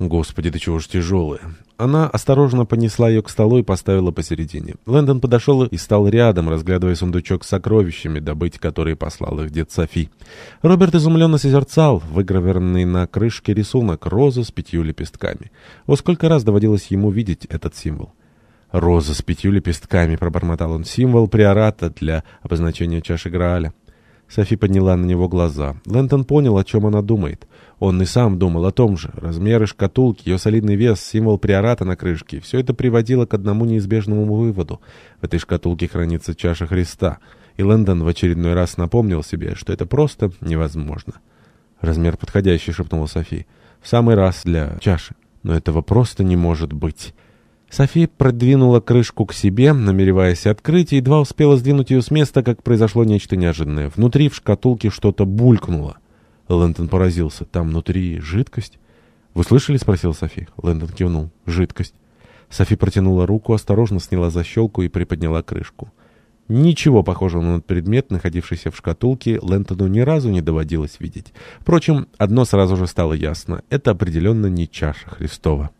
Господи, ты чего ж тяжелая. Она осторожно понесла ее к столу и поставила посередине. Лэндон подошел и стал рядом, разглядывая сундучок с сокровищами, добыть которые послал их дед Софи. Роберт изумленно созерцал выгравированный на крышке рисунок розы с пятью лепестками. Во сколько раз доводилось ему видеть этот символ. «Роза с пятью лепестками», — пробормотал он, — «символ приората для обозначения чаши Грааля». Софи подняла на него глаза. Лэнтон понял, о чем она думает. Он и сам думал о том же. Размеры шкатулки, ее солидный вес, символ приората на крышке — все это приводило к одному неизбежному выводу. В этой шкатулке хранится чаша Христа. И Лэндон в очередной раз напомнил себе, что это просто невозможно. «Размер подходящий», — шепнула Софи. «В самый раз для чаши. Но этого просто не может быть». София продвинула крышку к себе, намереваясь открыть, и едва успела сдвинуть ее с места, как произошло нечто неожиданное. Внутри в шкатулке что-то булькнуло. Лэндон поразился. «Там внутри жидкость?» «Вы слышали?» — спросил Софи. Лэндон кивнул. «Жидкость». Софи протянула руку, осторожно сняла защелку и приподняла крышку. Ничего похожего на предмет, находившийся в шкатулке, Лэнтону ни разу не доводилось видеть. Впрочем, одно сразу же стало ясно — это определенно не чаша Христова.